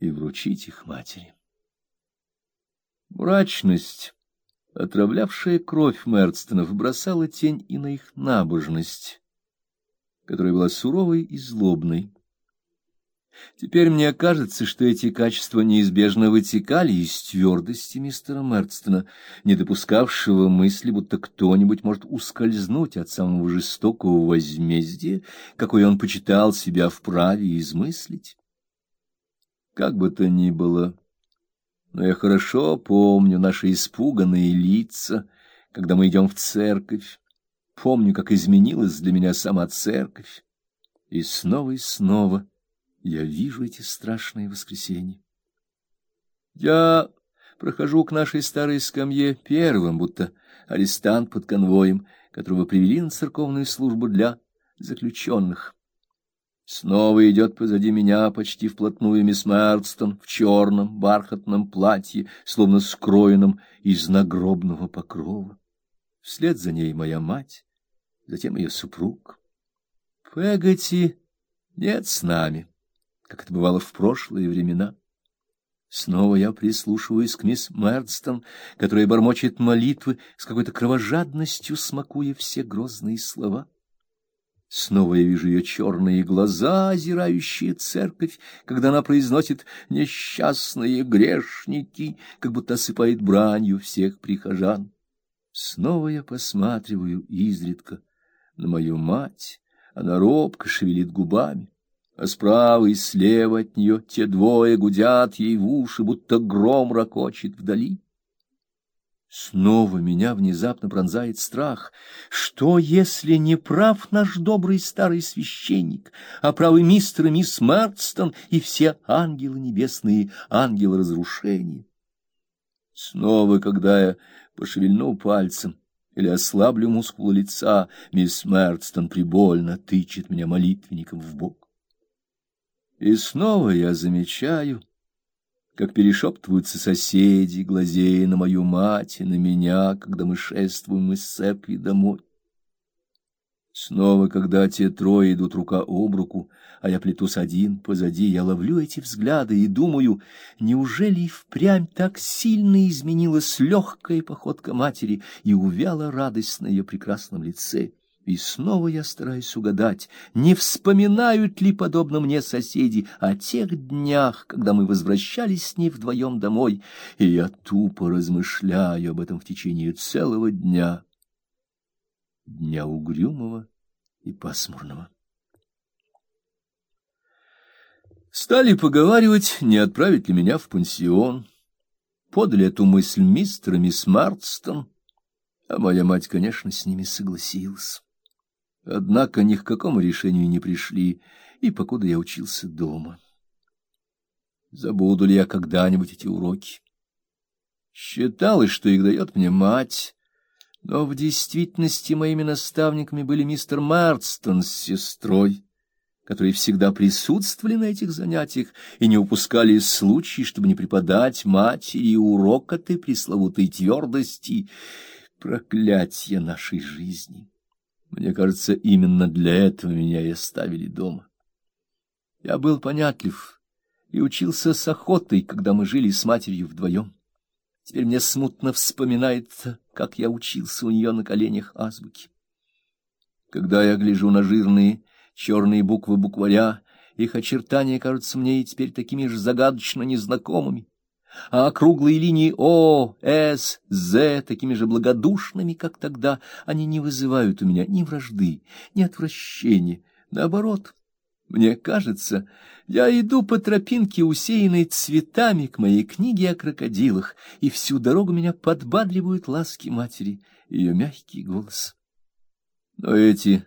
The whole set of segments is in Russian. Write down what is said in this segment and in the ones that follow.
и вручить их матери. Мрачность, отравлявшая кровь Мерстонов, бросала тень и на их набожность, которая была суровой и злобной. Теперь мне кажется, что эти качества неизбежно вытекали из твердости мистера Мерстона, не допускавшего мысли, будто кто-нибудь может ускользнуть от самого жестокого возмездия, какое он почитал себя вправе измыслить. Как бы то ни было, но я хорошо помню наши испуганные лица, когда мы идем в церковь, помню, как изменилась для меня сама церковь, и снова и снова — я вижу эти страшные воскресенья. Я прохожу к нашей старой скамье первым, будто арестант под конвоем, которого привели на церковную службу для заключенных. Снова идет позади меня почти вплотную мисс Мэрдстон в черном бархатном платье, словно скроенном из нагробного покрова. Вслед за ней моя мать, затем ее супруг. Пегати нет с нами как это бывало в прошлые времена. Снова я прислушиваюсь к мисс Мердстон, которая бормочет молитвы с какой-то кровожадностью, смакуя все грозные слова. Снова я вижу ее черные глаза, озирающие церковь, когда она произносит «несчастные грешники», как будто осыпает бранью всех прихожан. Снова я посматриваю изредка на мою мать, она робко шевелит губами а справа и слева от нее те двое гудят ей в уши, будто гром ракочет вдали. Снова меня внезапно пронзает страх. Что, если не прав наш добрый старый священник, а правы мистер и мисс Мартстон и все ангелы небесные, ангелы разрушения? Снова, когда я пошевельну пальцем или ослаблю мускулы лица, мисс Мартстон прибольно тычет меня молитвенником в бок. И снова я замечаю, как перешептываются соседи, глазея на мою мать и на меня, когда мы шествуем из церкви домой. Снова, когда те трое идут рука об руку, а я плетусь один позади, я ловлю эти взгляды и думаю, неужели и впрямь так сильно изменилась легкая походка матери и увяла радость на ее прекрасном лице? И снова я стараюсь угадать, не вспоминают ли, подобно мне, соседи о тех днях, когда мы возвращались с ней вдвоем домой, и я тупо размышляю об этом в течение целого дня, дня угрюмого и пасмурного. Стали поговаривать, не отправить ли меня в пансион. Подали эту мысль мистер и мисс а моя мать, конечно, с ними согласилась. Однако ни к какому решению не пришли, и покуда я учился дома. Забуду ли я когда-нибудь эти уроки? Считалось, что их дает мне мать, но в действительности моими наставниками были мистер Марстон с сестрой, которые всегда присутствовали на этих занятиях и не упускали случай, чтобы не преподать матери урок этой пресловутой твердости, проклятие нашей жизни. Мне кажется, именно для этого меня и оставили дома. Я был понятлив и учился с охотой, когда мы жили с матерью вдвоем. Теперь мне смутно вспоминается, как я учился у нее на коленях азбуки. Когда я гляжу на жирные черные буквы букваря, их очертания кажутся мне и теперь такими же загадочно незнакомыми а округлые линии О, С, З такими же благодушными, как тогда, они не вызывают у меня ни вражды, ни отвращения. Наоборот, мне кажется, я иду по тропинке, усеянной цветами, к моей книге о крокодилах, и всю дорогу меня подбадривают ласки матери, ее мягкий голос. Но эти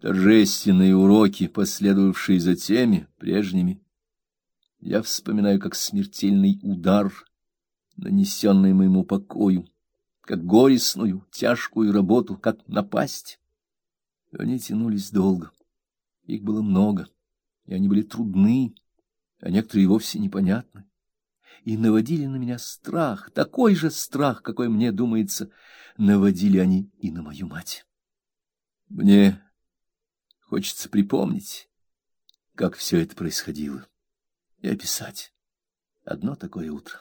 торжественные уроки, последовавшие за теми прежними, я вспоминаю, как смертельный удар, нанесенный моему покою, как горестную, тяжкую работу, как напасть. Они тянулись долго, их было много, и они были трудны, а некоторые вовсе непонятны, и наводили на меня страх, такой же страх, какой, мне думается, наводили они и на мою мать. Мне хочется припомнить, как все это происходило и описать. одно такое утро.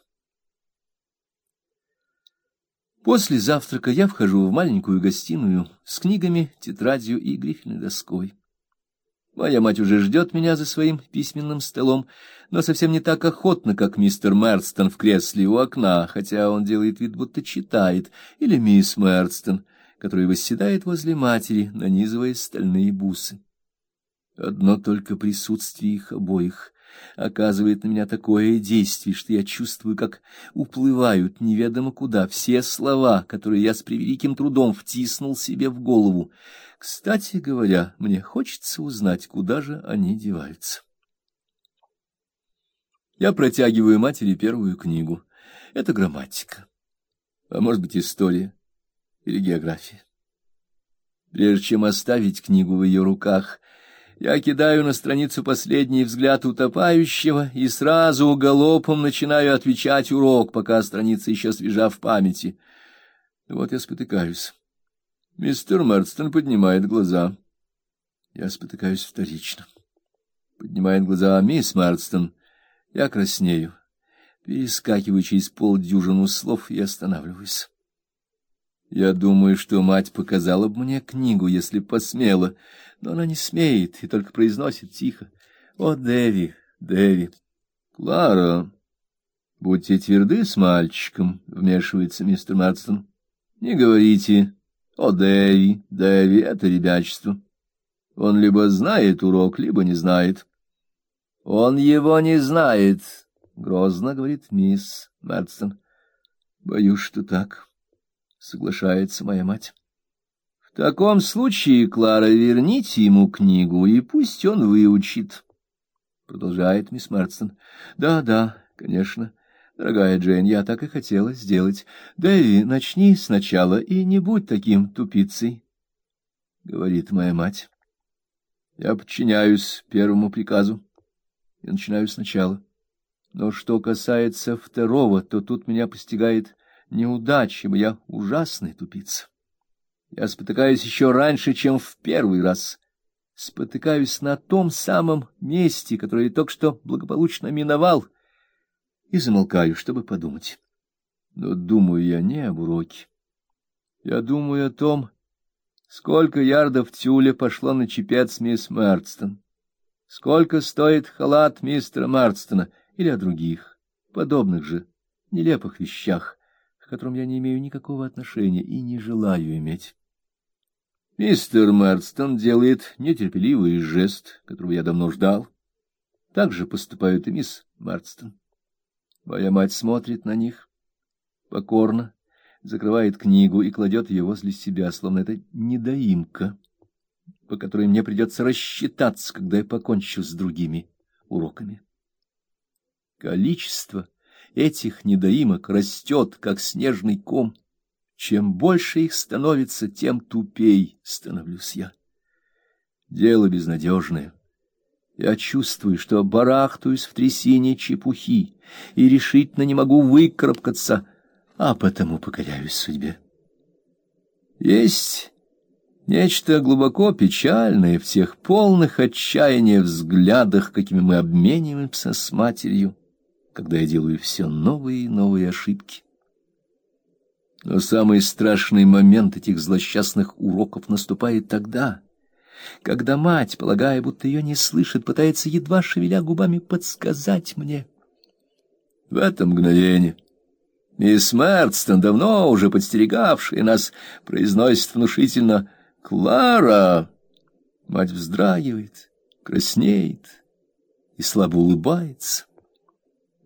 После завтрака я вхожу в маленькую гостиную с книгами, тетрадью и грифельной доской. Моя мать уже ждет меня за своим письменным столом, но совсем не так охотно, как мистер Мерстон в кресле у окна, хотя он делает вид, будто читает, или мисс Мерстон, которая восседает возле матери, нанизывая стальные бусы. Одно только присутствие их обоих оказывает на меня такое действие, что я чувствую, как уплывают неведомо куда все слова, которые я с превеликим трудом втиснул себе в голову. Кстати говоря, мне хочется узнать, куда же они деваются. Я протягиваю матери первую книгу. Это грамматика. А может быть, история или география. Прежде чем оставить книгу в ее руках, я кидаю на страницу последний взгляд утопающего и сразу галопом начинаю отвечать урок, пока страница еще свежа в памяти. Вот я спотыкаюсь. Мистер Мерстон поднимает глаза. Я спотыкаюсь вторично. Поднимает глаза мисс Мерстон. Я краснею. Перескакиваю через полдюжину слов и останавливаюсь. Я думаю, что мать показала бы мне книгу, если посмела, но она не смеет и только произносит тихо. «О, Дэви, Дэви!» «Клара, будьте тверды с мальчиком», — вмешивается мистер Марстон. «Не говорите, о, Дэви, Дэви, это ребячество. Он либо знает урок, либо не знает». «Он его не знает», — грозно говорит мисс Марстон. «Боюсь, что так» соглашается моя мать. В таком случае, Клара, верните ему книгу, и пусть он выучит. Продолжает мисс Мартсон. Да, да, конечно. Дорогая Джейн, я так и хотела сделать. Дэви, начни сначала и не будь таким тупицей, — говорит моя мать. Я подчиняюсь первому приказу и начинаю сначала. Но что касается второго, то тут меня постигает неудачи, я ужасный тупица. Я спотыкаюсь еще раньше, чем в первый раз. Спотыкаюсь на том самом месте, которое я только что благополучно миновал, и замолкаю, чтобы подумать. Но думаю я не об уроке. Я думаю о том, сколько ярдов тюля пошло на чепец мисс Марстон, сколько стоит халат мистера Марстона или о других, подобных же, нелепых вещах, к которым я не имею никакого отношения и не желаю иметь. Мистер Мерстон делает нетерпеливый жест, которого я давно ждал. Так же поступают и мисс Мерстон. Моя мать смотрит на них покорно, закрывает книгу и кладет ее возле себя, словно это недоимка, по которой мне придется рассчитаться, когда я покончу с другими уроками. Количество этих недоимок растет, как снежный ком. Чем больше их становится, тем тупей становлюсь я. Дело безнадежное. Я чувствую, что барахтаюсь в трясине чепухи и решительно не могу выкарабкаться, а потому покоряюсь судьбе. Есть нечто глубоко печальное в тех полных отчаяния взглядах, какими мы обмениваемся с матерью когда я делаю все новые и новые ошибки. Но самый страшный момент этих злосчастных уроков наступает тогда, когда мать, полагая, будто ее не слышит, пытается, едва шевеля губами, подсказать мне. В это мгновение мисс Мерстон, давно уже подстерегавшая нас, произносит внушительно «Клара!» Мать вздрагивает, краснеет и слабо улыбается.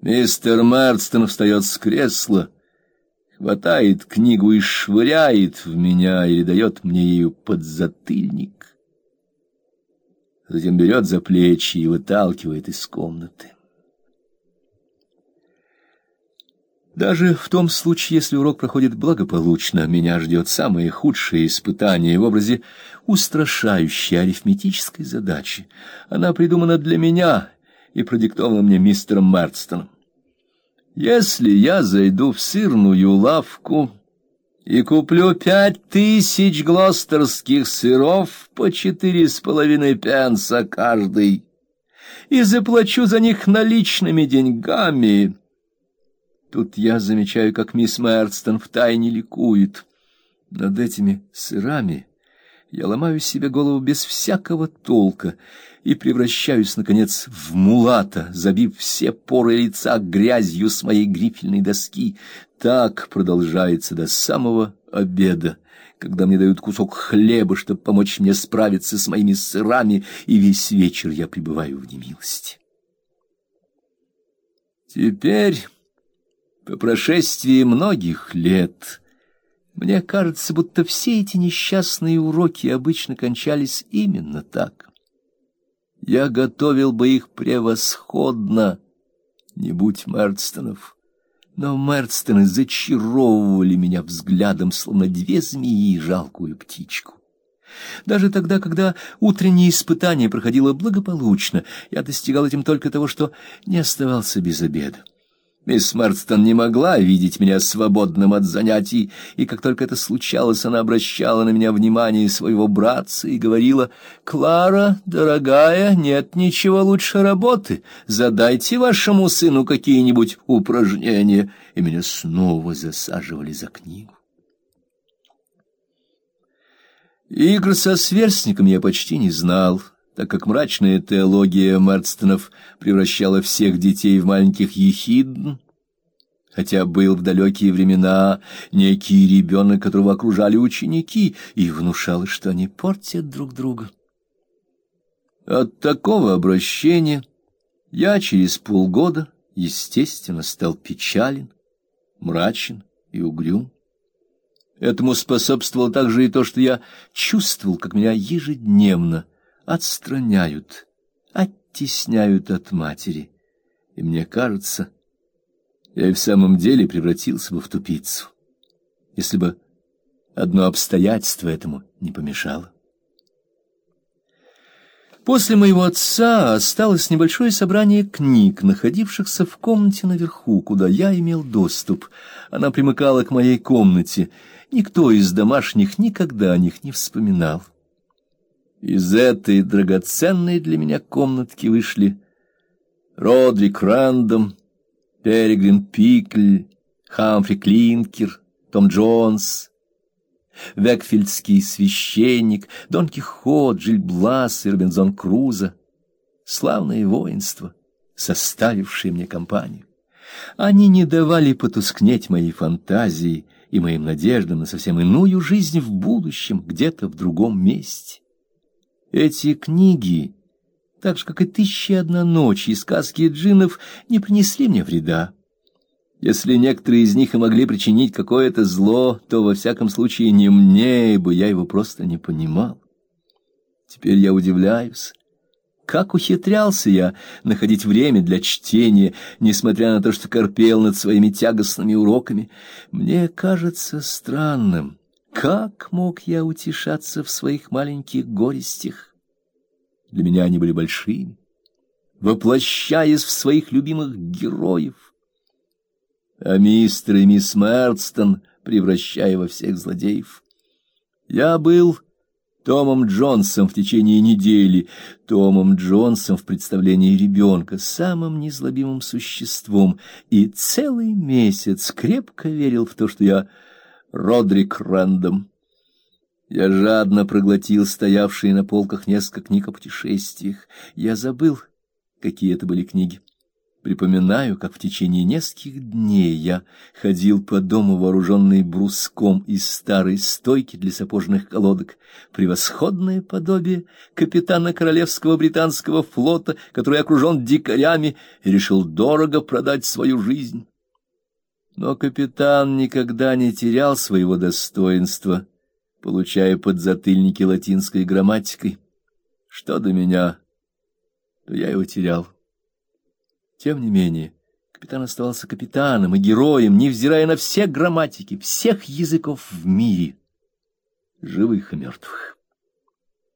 Мистер Марстон встает с кресла, хватает книгу и швыряет в меня или дает мне ее подзатыльник. Затем берет за плечи и выталкивает из комнаты. Даже в том случае, если урок проходит благополучно, меня ждет самое худшее испытание в образе устрашающей арифметической задачи. Она придумана для меня и продиктована мне мистером Марстоном. Если я зайду в сырную лавку и куплю пять тысяч глостерских сыров по четыре с половиной пенса каждый и заплачу за них наличными деньгами, Тут я замечаю, как мисс Мерстон втайне ликует. Над этими сырами я ломаю себе голову без всякого толка и превращаюсь, наконец, в мулата, забив все поры лица грязью с моей грифельной доски. Так продолжается до самого обеда, когда мне дают кусок хлеба, чтобы помочь мне справиться с моими сырами, и весь вечер я пребываю в немилости. Теперь, по прошествии многих лет, мне кажется, будто все эти несчастные уроки обычно кончались именно так. Я готовил бы их превосходно, не будь Мерстонов. Но Мерстоны зачаровывали меня взглядом, словно две змеи жалкую птичку. Даже тогда, когда утреннее испытание проходило благополучно, я достигал этим только того, что не оставался без обеда. Мисс Марстон не могла видеть меня свободным от занятий, и как только это случалось, она обращала на меня внимание своего братца и говорила, «Клара, дорогая, нет ничего лучше работы. Задайте вашему сыну какие-нибудь упражнения». И меня снова засаживали за книгу. Игр со сверстником я почти не знал, так как мрачная теология Мерстонов превращала всех детей в маленьких ехидн, хотя был в далекие времена некий ребенок, которого окружали ученики, и внушал, что они портят друг друга. От такого обращения я через полгода, естественно, стал печален, мрачен и угрюм. Этому способствовало также и то, что я чувствовал, как меня ежедневно отстраняют, оттесняют от матери. И мне кажется, я и в самом деле превратился бы в тупицу, если бы одно обстоятельство этому не помешало. После моего отца осталось небольшое собрание книг, находившихся в комнате наверху, куда я имел доступ. Она примыкала к моей комнате. Никто из домашних никогда о них не вспоминал. Из этой драгоценной для меня комнатки вышли Родрик Рандом, Перегрин Пикль, Хамфри Клинкер, Том Джонс, Векфильдский священник, Дон Кихот, Жиль Блас и Робинзон Крузо. Славное воинство, составившее мне компанию. Они не давали потускнеть моей фантазии и моим надеждам на совсем иную жизнь в будущем, где-то в другом месте. Эти книги, так же, как и «Тысяча одна ночь» и сказки джиннов, не принесли мне вреда. Если некоторые из них и могли причинить какое-то зло, то, во всяком случае, не мне, ибо я его просто не понимал. Теперь я удивляюсь, как ухитрялся я находить время для чтения, несмотря на то, что корпел над своими тягостными уроками. Мне кажется странным как мог я утешаться в своих маленьких горестях? Для меня они были большими, воплощаясь в своих любимых героев. А мистер и мисс Мерстон превращая во всех злодеев. Я был Томом Джонсом в течение недели, Томом Джонсом в представлении ребенка, самым незлобимым существом, и целый месяц крепко верил в то, что я Родрик Рэндом. Я жадно проглотил стоявшие на полках несколько книг о путешествиях. Я забыл, какие это были книги. Припоминаю, как в течение нескольких дней я ходил по дому, вооруженный бруском из старой стойки для сапожных колодок, превосходное подобие капитана Королевского британского флота, который окружен дикарями и решил дорого продать свою жизнь. Но капитан никогда не терял своего достоинства, получая подзатыльники латинской грамматикой. Что до меня, то я его терял. Тем не менее, капитан оставался капитаном и героем, невзирая на все грамматики, всех языков в мире, живых и мертвых.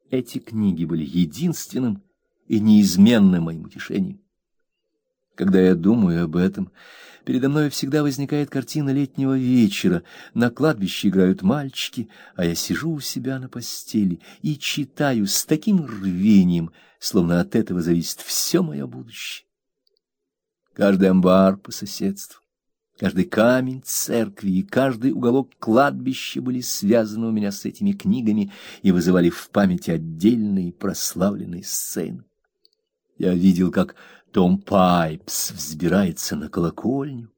Эти книги были единственным и неизменным моим утешением. Когда я думаю об этом, передо мной всегда возникает картина летнего вечера. На кладбище играют мальчики, а я сижу у себя на постели и читаю с таким рвением, словно от этого зависит все мое будущее. Каждый амбар по соседству, Каждый камень церкви и каждый уголок кладбища были связаны у меня с этими книгами и вызывали в памяти отдельные прославленные сцены. Я видел, как Том Пайпс взбирается на колокольню,